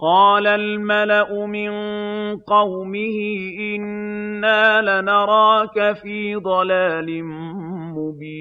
قَالَ الْمَلَأُ مِن قَوْمِهِ إِنَّا لَنَرَاكَ فِي ضَلَالٍ مُّبِينٍ